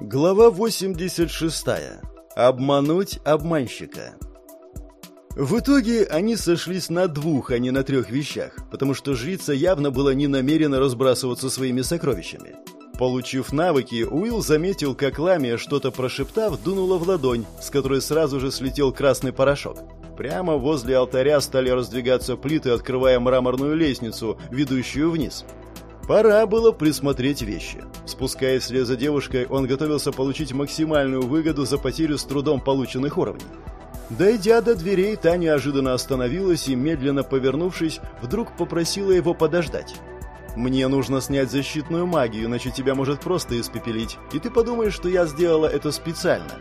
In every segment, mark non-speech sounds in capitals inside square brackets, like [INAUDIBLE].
Глава 86. Обмануть обманщика. В итоге они сошлись на двух, а не на трех вещах, потому что жрица явно была не намерена разбрасываться своими сокровищами. Получив навыки, Уилл заметил, как Ламия, что-то прошептав, дунула в ладонь, с которой сразу же слетел красный порошок. Прямо возле алтаря стали раздвигаться плиты, открывая мраморную лестницу, ведущую вниз. Пора было присмотреть вещи. Спускаясь вслед за девушкой, он готовился получить максимальную выгоду за потерю с трудом полученных уровней. Дойдя до дверей, та неожиданно остановилась и, медленно повернувшись, вдруг попросила его подождать. «Мне нужно снять защитную магию, иначе тебя может просто испепелить, и ты подумаешь, что я сделала это специально».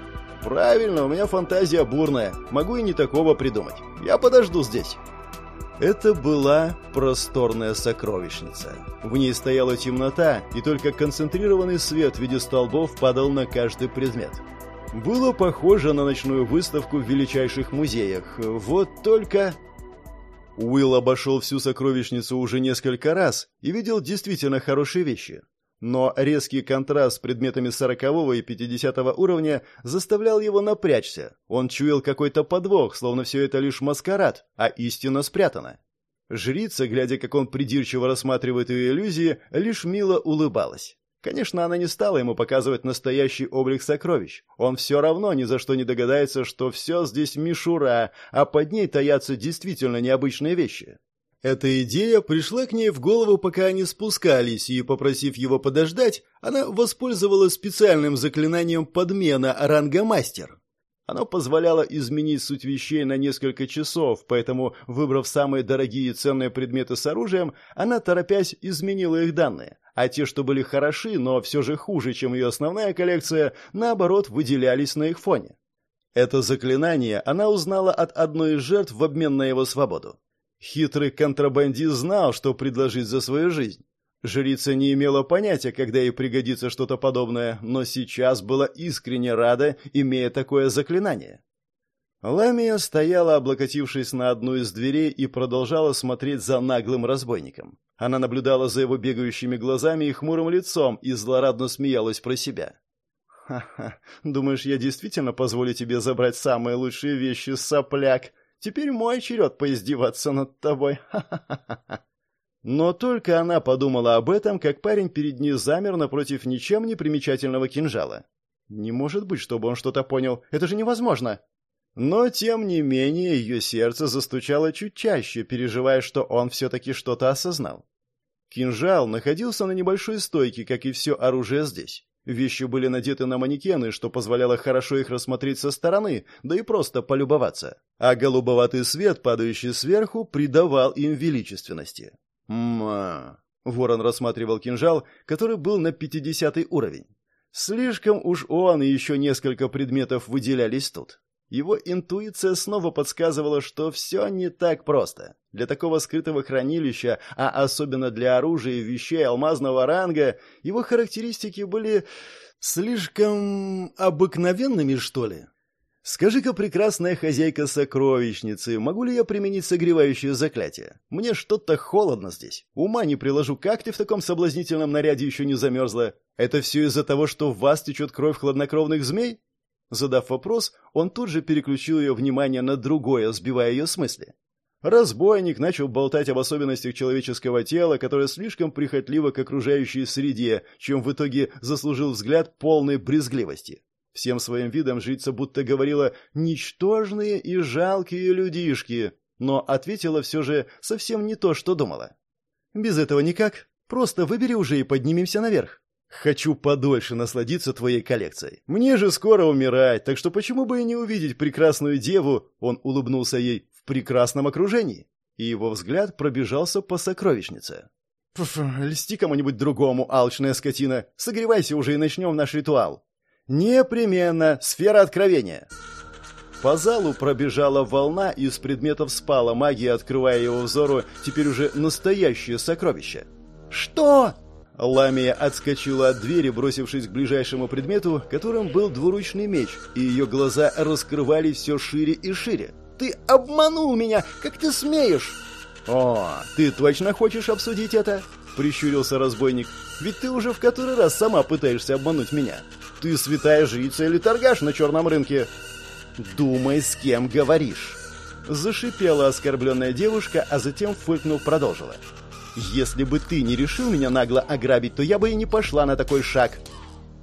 «Правильно, у меня фантазия бурная, могу и не такого придумать. Я подожду здесь». Это была просторная сокровищница. В ней стояла темнота, и только концентрированный свет в виде столбов падал на каждый предмет. Было похоже на ночную выставку в величайших музеях. Вот только... Уилл обошел всю сокровищницу уже несколько раз и видел действительно хорошие вещи. Но резкий контраст с предметами 40 и 50 уровня заставлял его напрячься. Он чуял какой-то подвох, словно все это лишь маскарад, а истина спрятана. Жрица, глядя, как он придирчиво рассматривает ее иллюзии, лишь мило улыбалась. Конечно, она не стала ему показывать настоящий облик сокровищ. Он все равно ни за что не догадается, что все здесь мишура, а под ней таятся действительно необычные вещи. Эта идея пришла к ней в голову, пока они спускались, и, попросив его подождать, она воспользовалась специальным заклинанием подмена ранга мастер. Оно позволяло изменить суть вещей на несколько часов, поэтому, выбрав самые дорогие и ценные предметы с оружием, она, торопясь, изменила их данные, а те, что были хороши, но все же хуже, чем ее основная коллекция, наоборот, выделялись на их фоне. Это заклинание она узнала от одной из жертв в обмен на его свободу. Хитрый контрабандист знал, что предложить за свою жизнь. Жрица не имела понятия, когда ей пригодится что-то подобное, но сейчас была искренне рада, имея такое заклинание. Ламия стояла, облокотившись на одну из дверей, и продолжала смотреть за наглым разбойником. Она наблюдала за его бегающими глазами и хмурым лицом и злорадно смеялась про себя. «Ха-ха, думаешь, я действительно позволю тебе забрать самые лучшие вещи, сопляк? Теперь мой черед поиздеваться над тобой, [LAUGHS] ха-ха-ха!» Но только она подумала об этом, как парень перед ней замер напротив ничем не примечательного кинжала. Не может быть, чтобы он что-то понял. Это же невозможно. Но, тем не менее, ее сердце застучало чуть чаще, переживая, что он все-таки что-то осознал. Кинжал находился на небольшой стойке, как и все оружие здесь. Вещи были надеты на манекены, что позволяло хорошо их рассмотреть со стороны, да и просто полюбоваться. А голубоватый свет, падающий сверху, придавал им величественности. Ма. Ворон рассматривал кинжал, который был на пятидесятый уровень. Слишком уж он и еще несколько предметов выделялись тут. Его интуиция снова подсказывала, что все не так просто. Для такого скрытого хранилища, а особенно для оружия и вещей алмазного ранга, его характеристики были слишком обыкновенными, что ли. «Скажи-ка, прекрасная хозяйка сокровищницы, могу ли я применить согревающее заклятие? Мне что-то холодно здесь. Ума не приложу, как ты в таком соблазнительном наряде еще не замерзла? Это все из-за того, что в вас течет кровь хладнокровных змей?» Задав вопрос, он тут же переключил ее внимание на другое, сбивая ее с мысли. Разбойник начал болтать об особенностях человеческого тела, которое слишком прихотливо к окружающей среде, чем в итоге заслужил взгляд полной брезгливости. Всем своим видом жрица будто говорила «ничтожные и жалкие людишки», но ответила все же совсем не то, что думала. «Без этого никак. Просто выбери уже и поднимемся наверх. Хочу подольше насладиться твоей коллекцией. Мне же скоро умирать, так что почему бы и не увидеть прекрасную деву?» Он улыбнулся ей в прекрасном окружении, и его взгляд пробежался по сокровищнице. «Пф, льсти кому-нибудь другому, алчная скотина. Согревайся уже и начнем наш ритуал». Непременно сфера откровения. По залу пробежала волна, и из предметов спала магия, открывая его взору теперь уже настоящее сокровище. «Что?» Ламия отскочила от двери, бросившись к ближайшему предмету, которым был двуручный меч, и ее глаза раскрывались все шире и шире. «Ты обманул меня! Как ты смеешь?» «О, ты точно хочешь обсудить это?» — прищурился разбойник. «Ведь ты уже в который раз сама пытаешься обмануть меня. ты святая жрица или торгаш на черном рынке?» «Думай, с кем говоришь!» Зашипела оскорбленная девушка, а затем, фыркнув, продолжила. «Если бы ты не решил меня нагло ограбить, то я бы и не пошла на такой шаг.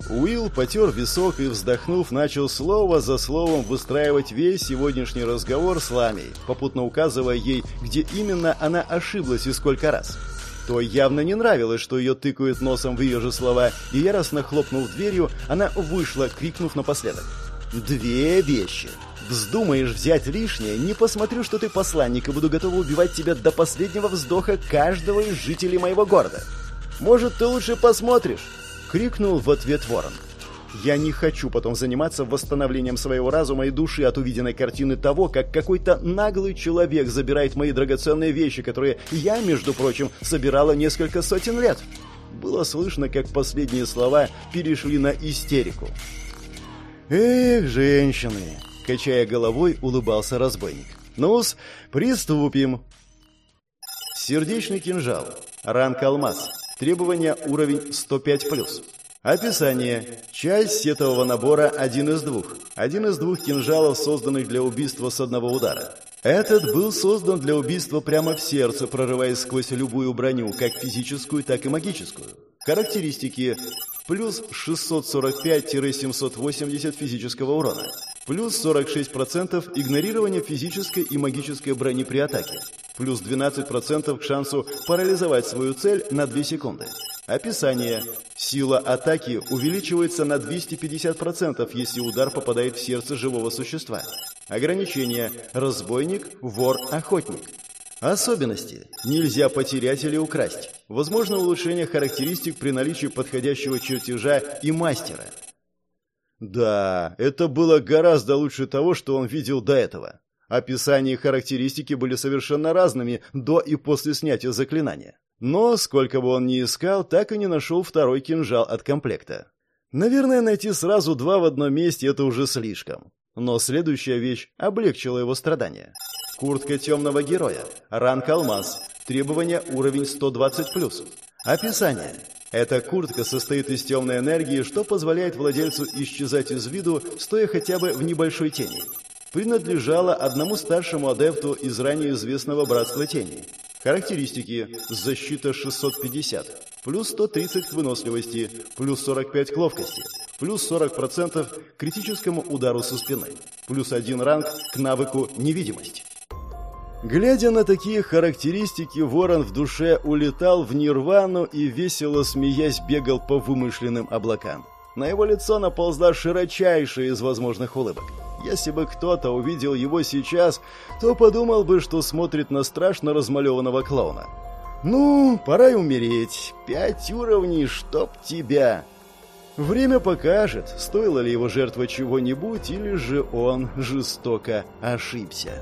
Уилл потер висок и, вздохнув, начал слово за словом выстраивать весь сегодняшний разговор с Ламей, попутно указывая ей, где именно она ошиблась и сколько раз. То явно не нравилось, что ее тыкают носом в ее же слова, и яростно хлопнув дверью, она вышла, крикнув напоследок. «Две вещи. Вздумаешь взять лишнее, не посмотрю, что ты посланник, и буду готова убивать тебя до последнего вздоха каждого из жителей моего города. Может, ты лучше посмотришь?» крикнул в ответ ворон. Я не хочу потом заниматься восстановлением своего разума и души от увиденной картины того, как какой-то наглый человек забирает мои драгоценные вещи, которые я, между прочим, собирала несколько сотен лет. Было слышно, как последние слова перешли на истерику. «Эх, женщины!» — качая головой, улыбался разбойник. «Ну-с, приступим!» Сердечный кинжал. Ранг алмаз. Требования уровень 105+. Описание. Часть сетового набора один из двух. Один из двух кинжалов, созданных для убийства с одного удара. Этот был создан для убийства прямо в сердце, прорываясь сквозь любую броню, как физическую, так и магическую. Характеристики. Плюс 645-780 физического урона. Плюс 46% игнорирования физической и магической брони при атаке плюс 12% к шансу парализовать свою цель на 2 секунды. Описание. Сила атаки увеличивается на 250%, если удар попадает в сердце живого существа. Ограничение. Разбойник, вор, охотник. Особенности. Нельзя потерять или украсть. Возможно улучшение характеристик при наличии подходящего чертежа и мастера. Да, это было гораздо лучше того, что он видел до этого. Описание и характеристики были совершенно разными до и после снятия заклинания. Но, сколько бы он ни искал, так и не нашел второй кинжал от комплекта. Наверное, найти сразу два в одном месте – это уже слишком. Но следующая вещь облегчила его страдания. Куртка темного героя. Ранг алмаз. Требования уровень 120+. Описание. Эта куртка состоит из темной энергии, что позволяет владельцу исчезать из виду, стоя хотя бы в небольшой тени принадлежала одному старшему адепту из ранее известного Братства Тени. Характеристики. Защита 650, плюс 130 к выносливости, плюс 45 к ловкости, плюс 40% к критическому удару со спины, плюс 1 ранг к навыку невидимость. Глядя на такие характеристики, ворон в душе улетал в нирвану и весело смеясь бегал по вымышленным облакам. На его лицо наползла широчайшая из возможных улыбок. Если бы кто-то увидел его сейчас, то подумал бы, что смотрит на страшно размалеванного клоуна. «Ну, пора и умереть. Пять уровней, чтоб тебя!» Время покажет, стоило ли его жертва чего-нибудь, или же он жестоко ошибся.